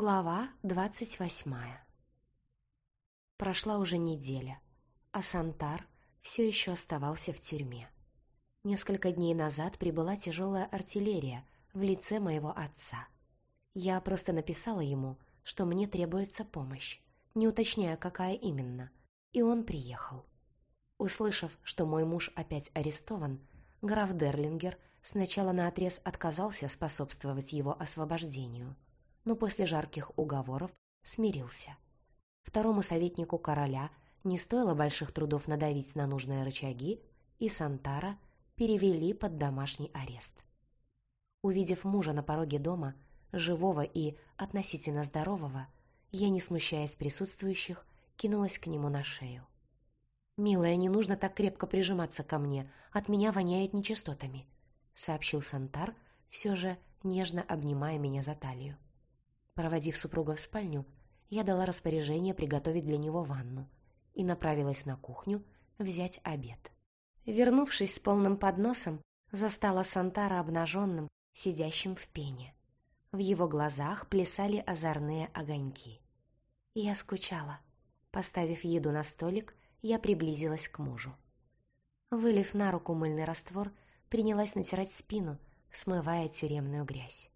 Глава двадцать восьмая Прошла уже неделя, а Сантар все еще оставался в тюрьме. Несколько дней назад прибыла тяжелая артиллерия в лице моего отца. Я просто написала ему, что мне требуется помощь, не уточняя, какая именно, и он приехал. Услышав, что мой муж опять арестован, граф Дерлингер сначала наотрез отказался способствовать его освобождению – но после жарких уговоров смирился. Второму советнику короля не стоило больших трудов надавить на нужные рычаги, и Сантара перевели под домашний арест. Увидев мужа на пороге дома, живого и относительно здорового, я, не смущаясь присутствующих, кинулась к нему на шею. «Милая, не нужно так крепко прижиматься ко мне, от меня воняет нечистотами», — сообщил Сантар, все же нежно обнимая меня за талию. Проводив супруга в спальню, я дала распоряжение приготовить для него ванну и направилась на кухню взять обед. Вернувшись с полным подносом, застала Сантара обнаженным, сидящим в пене. В его глазах плясали озорные огоньки. Я скучала. Поставив еду на столик, я приблизилась к мужу. Вылив на руку мыльный раствор, принялась натирать спину, смывая тюремную грязь.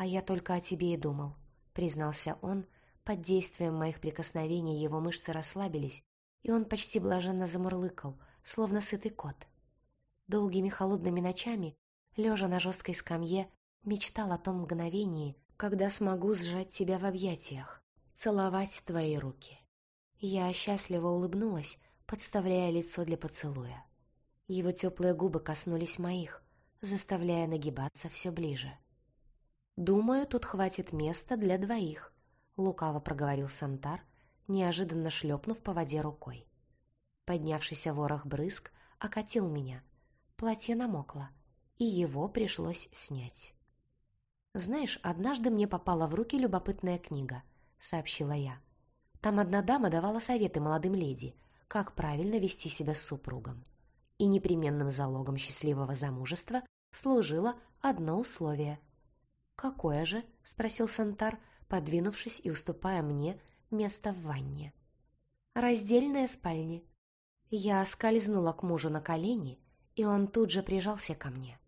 «А я только о тебе и думал», — признался он. Под действием моих прикосновений его мышцы расслабились, и он почти блаженно замурлыкал, словно сытый кот. Долгими холодными ночами, лежа на жесткой скамье, мечтал о том мгновении, когда смогу сжать тебя в объятиях, целовать твои руки. Я счастливо улыбнулась, подставляя лицо для поцелуя. Его теплые губы коснулись моих, заставляя нагибаться все ближе. «Думаю, тут хватит места для двоих», — лукаво проговорил Сантар, неожиданно шлепнув по воде рукой. Поднявшийся ворох брызг окатил меня. Платье намокло, и его пришлось снять. «Знаешь, однажды мне попала в руки любопытная книга», — сообщила я. Там одна дама давала советы молодым леди, как правильно вести себя с супругом. И непременным залогом счастливого замужества служило одно условие — «Какое же?» — спросил Сантар, подвинувшись и уступая мне место в ванне. «Раздельная спальня». Я скользнула к мужу на колени, и он тут же прижался ко мне.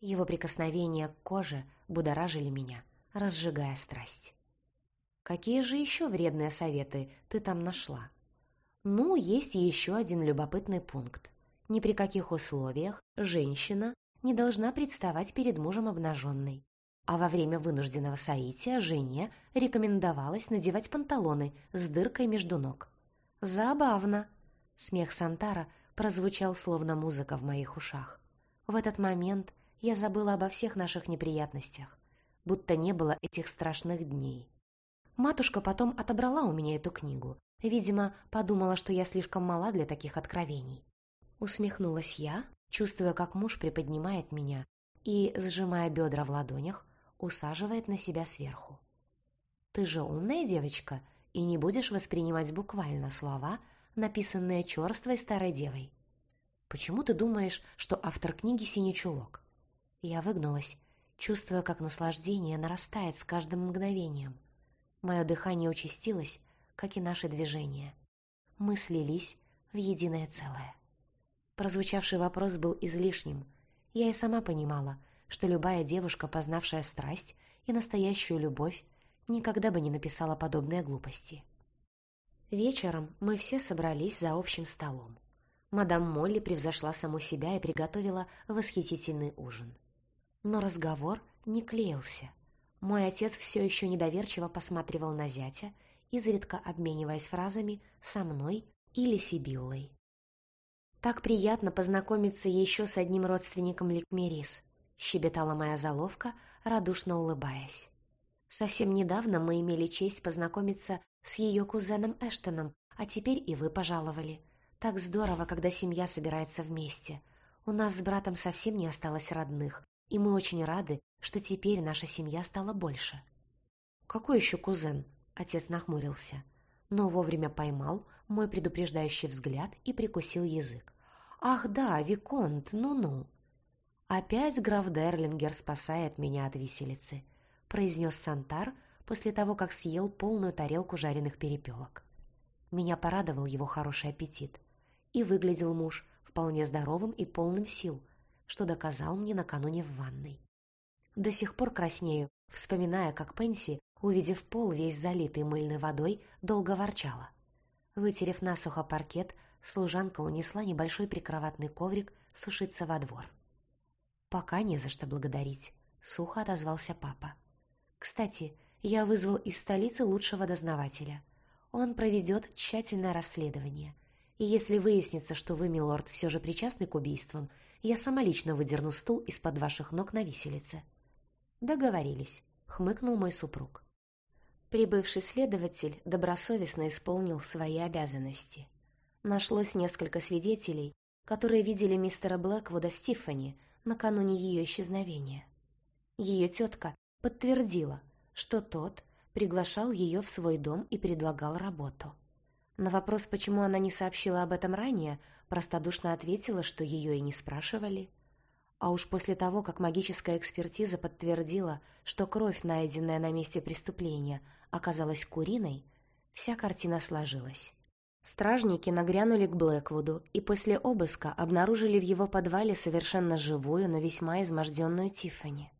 Его прикосновения к коже будоражили меня, разжигая страсть. «Какие же еще вредные советы ты там нашла?» «Ну, есть еще один любопытный пункт. Ни при каких условиях женщина не должна представать перед мужем обнаженной а во время вынужденного соития жене рекомендовалось надевать панталоны с дыркой между ног. «Забавно!» Смех Сантара прозвучал словно музыка в моих ушах. В этот момент я забыла обо всех наших неприятностях, будто не было этих страшных дней. Матушка потом отобрала у меня эту книгу. Видимо, подумала, что я слишком мала для таких откровений. Усмехнулась я, чувствуя, как муж приподнимает меня и, сжимая бедра в ладонях, усаживает на себя сверху. «Ты же умная девочка и не будешь воспринимать буквально слова, написанные черствой старой девой. Почему ты думаешь, что автор книги «Синий чулок»?» Я выгнулась, чувствуя, как наслаждение нарастает с каждым мгновением. Мое дыхание участилось, как и наши движения. Мы слились в единое целое. Прозвучавший вопрос был излишним. Я и сама понимала, что любая девушка, познавшая страсть и настоящую любовь, никогда бы не написала подобные глупости. Вечером мы все собрались за общим столом. Мадам Молли превзошла саму себя и приготовила восхитительный ужин. Но разговор не клеился. Мой отец все еще недоверчиво посматривал на зятя, изредка обмениваясь фразами со мной или Сибиллой. Так приятно познакомиться еще с одним родственником Ликмерис щебетала моя заловка, радушно улыбаясь. Совсем недавно мы имели честь познакомиться с ее кузеном Эштоном, а теперь и вы пожаловали. Так здорово, когда семья собирается вместе. У нас с братом совсем не осталось родных, и мы очень рады, что теперь наша семья стала больше. «Какой еще кузен?» — отец нахмурился, но вовремя поймал мой предупреждающий взгляд и прикусил язык. «Ах да, Виконт, ну-ну!» «Опять граф Дерлингер спасает меня от виселицы», — произнес Сантар, после того, как съел полную тарелку жареных перепелок. Меня порадовал его хороший аппетит. И выглядел муж вполне здоровым и полным сил, что доказал мне накануне в ванной. До сих пор краснею, вспоминая, как Пенси, увидев пол весь залитый мыльной водой, долго ворчала. Вытерев насухо паркет, служанка унесла небольшой прикроватный коврик сушиться во двор. «Пока не за что благодарить», — сухо отозвался папа. «Кстати, я вызвал из столицы лучшего дознавателя. Он проведет тщательное расследование. И если выяснится, что вы, милорд, все же причастны к убийствам, я сама лично выдерну стул из-под ваших ног на виселице». «Договорились», — хмыкнул мой супруг. Прибывший следователь добросовестно исполнил свои обязанности. Нашлось несколько свидетелей, которые видели мистера Блэквуда с Тиффани накануне ее исчезновения. Ее тетка подтвердила, что тот приглашал ее в свой дом и предлагал работу. На вопрос, почему она не сообщила об этом ранее, простодушно ответила, что ее и не спрашивали. А уж после того, как магическая экспертиза подтвердила, что кровь, найденная на месте преступления, оказалась куриной, вся картина сложилась. Стражники нагрянули к Блэквуду и после обыска обнаружили в его подвале совершенно живую, но весьма изможденную Тиффани.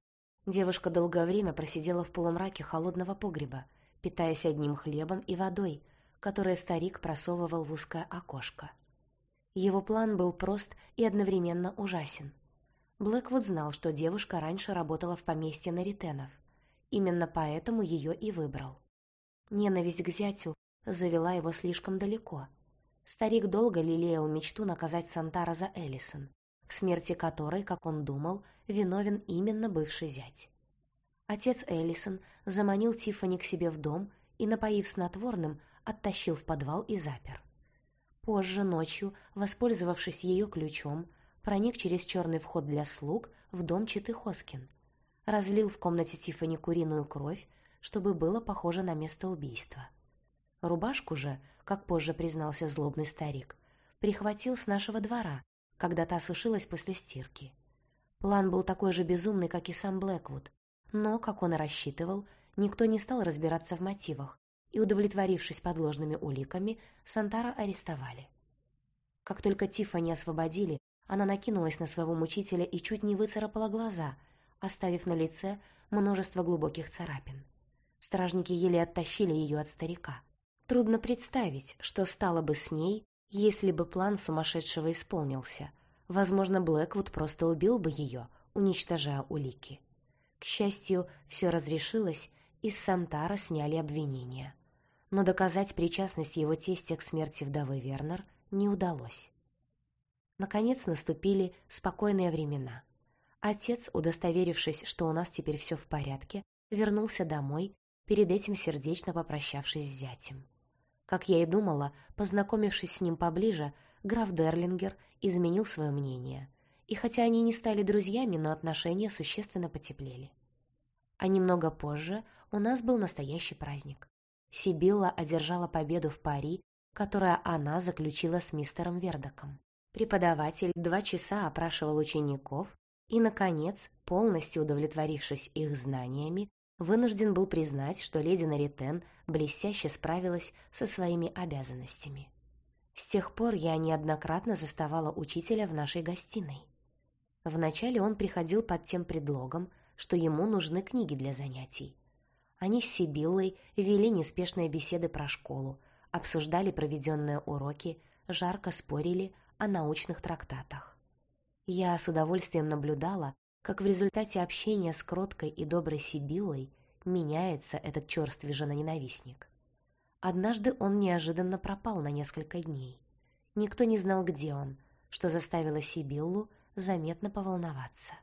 Девушка долгое время просидела в полумраке холодного погреба, питаясь одним хлебом и водой, которые старик просовывал в узкое окошко. Его план был прост и одновременно ужасен. Блэквуд знал, что девушка раньше работала в поместье Наритенов. Именно поэтому ее и выбрал. Ненависть к зятю завела его слишком далеко. Старик долго лелеял мечту наказать Сантара за Эллисон, в смерти которой, как он думал, виновен именно бывший зять. Отец Эллисон заманил Тиффани к себе в дом и, напоив снотворным, оттащил в подвал и запер. Позже, ночью, воспользовавшись ее ключом, проник через черный вход для слуг в дом Читы Хоскин. Разлил в комнате Тиффани куриную кровь, чтобы было похоже на место убийства. Рубашку же, как позже признался злобный старик, прихватил с нашего двора, когда та сушилась после стирки. План был такой же безумный, как и сам Блэквуд, но, как он и рассчитывал, никто не стал разбираться в мотивах, и, удовлетворившись подложными уликами, Сантара арестовали. Как только Тиффани освободили, она накинулась на своего мучителя и чуть не выцарапала глаза, оставив на лице множество глубоких царапин. Стражники еле оттащили ее от старика. Трудно представить, что стало бы с ней, если бы план сумасшедшего исполнился. Возможно, Блэквуд просто убил бы ее, уничтожая улики. К счастью, все разрешилось, и с Сантара сняли обвинения. Но доказать причастность его тестя к смерти вдовы Вернер не удалось. Наконец наступили спокойные времена. Отец, удостоверившись, что у нас теперь все в порядке, вернулся домой, перед этим сердечно попрощавшись с зятем. Как я и думала, познакомившись с ним поближе, граф Дерлингер изменил свое мнение. И хотя они не стали друзьями, но отношения существенно потеплели. А немного позже у нас был настоящий праздник. Сибилла одержала победу в пари, которое она заключила с мистером Вердоком. Преподаватель два часа опрашивал учеников и, наконец, полностью удовлетворившись их знаниями, вынужден был признать, что леди Наритен блестяще справилась со своими обязанностями. С тех пор я неоднократно заставала учителя в нашей гостиной. Вначале он приходил под тем предлогом, что ему нужны книги для занятий. Они с Сибиллой вели неспешные беседы про школу, обсуждали проведенные уроки, жарко спорили о научных трактатах. Я с удовольствием наблюдала, как в результате общения с кроткой и доброй Сибиллой меняется этот черствый женоненавистник. Однажды он неожиданно пропал на несколько дней. Никто не знал, где он, что заставило Сибиллу заметно поволноваться.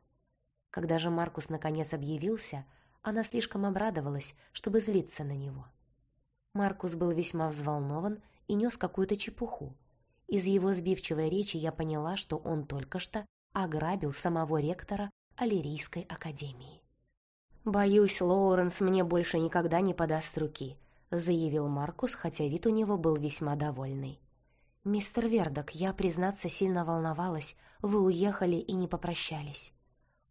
Когда же Маркус наконец объявился, она слишком обрадовалась, чтобы злиться на него. Маркус был весьма взволнован и нес какую-то чепуху. Из его сбивчивой речи я поняла, что он только что ограбил самого ректора Аллерийской академии. «Боюсь, Лоуренс мне больше никогда не подаст руки», заявил Маркус, хотя вид у него был весьма довольный. «Мистер Вердок, я, признаться, сильно волновалась. Вы уехали и не попрощались».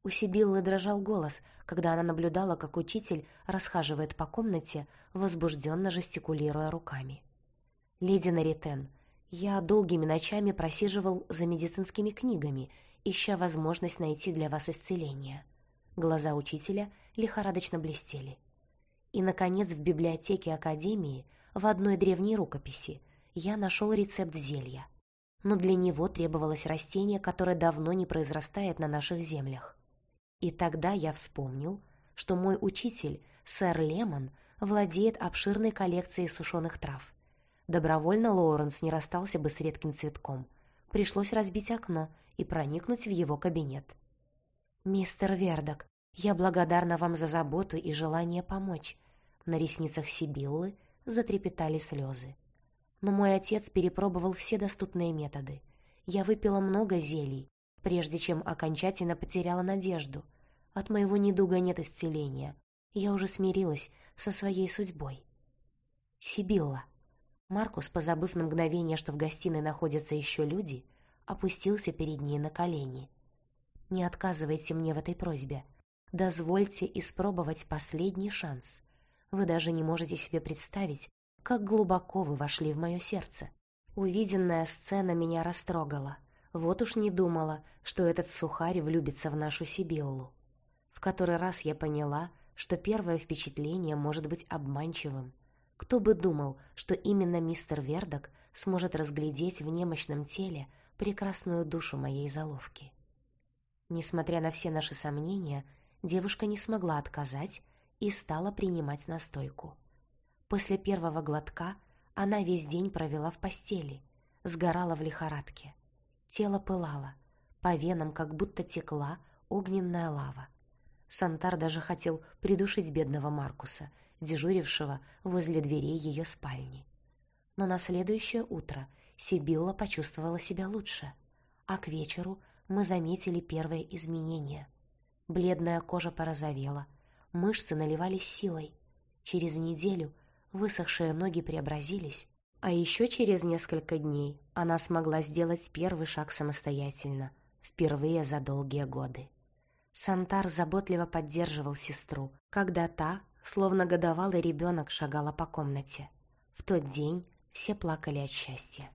У Сибиллы дрожал голос, когда она наблюдала, как учитель расхаживает по комнате, возбужденно жестикулируя руками. «Леди Наритен, я долгими ночами просиживал за медицинскими книгами, ища возможность найти для вас исцеление». Глаза учителя лихорадочно блестели. И, наконец, в библиотеке Академии, в одной древней рукописи, я нашел рецепт зелья. Но для него требовалось растение, которое давно не произрастает на наших землях. И тогда я вспомнил, что мой учитель, сэр Лемон, владеет обширной коллекцией сушеных трав. Добровольно Лоуренс не расстался бы с редким цветком. Пришлось разбить окно и проникнуть в его кабинет. «Мистер Вердок, я благодарна вам за заботу и желание помочь». На ресницах Сибиллы затрепетали слезы. Но мой отец перепробовал все доступные методы. Я выпила много зелий, прежде чем окончательно потеряла надежду. От моего недуга нет исцеления. Я уже смирилась со своей судьбой. Сибилла. Маркус, позабыв на мгновение, что в гостиной находятся еще люди, опустился перед ней на колени. «Не отказывайте мне в этой просьбе. Дозвольте испробовать последний шанс. Вы даже не можете себе представить, как глубоко вы вошли в мое сердце. Увиденная сцена меня растрогала. Вот уж не думала, что этот сухарь влюбится в нашу Сибиллу. В который раз я поняла, что первое впечатление может быть обманчивым. Кто бы думал, что именно мистер Вердок сможет разглядеть в немощном теле прекрасную душу моей заловки. Несмотря на все наши сомнения, девушка не смогла отказать и стала принимать настойку. После первого глотка она весь день провела в постели, сгорала в лихорадке. Тело пылало, по венам как будто текла огненная лава. Сантар даже хотел придушить бедного Маркуса, дежурившего возле дверей ее спальни. Но на следующее утро Сибилла почувствовала себя лучше, а к вечеру мы заметили первые изменения. Бледная кожа порозовела, мышцы наливались силой. Через неделю Высохшие ноги преобразились, а еще через несколько дней она смогла сделать первый шаг самостоятельно, впервые за долгие годы. Сантар заботливо поддерживал сестру, когда та, словно годовалый ребенок, шагала по комнате. В тот день все плакали от счастья.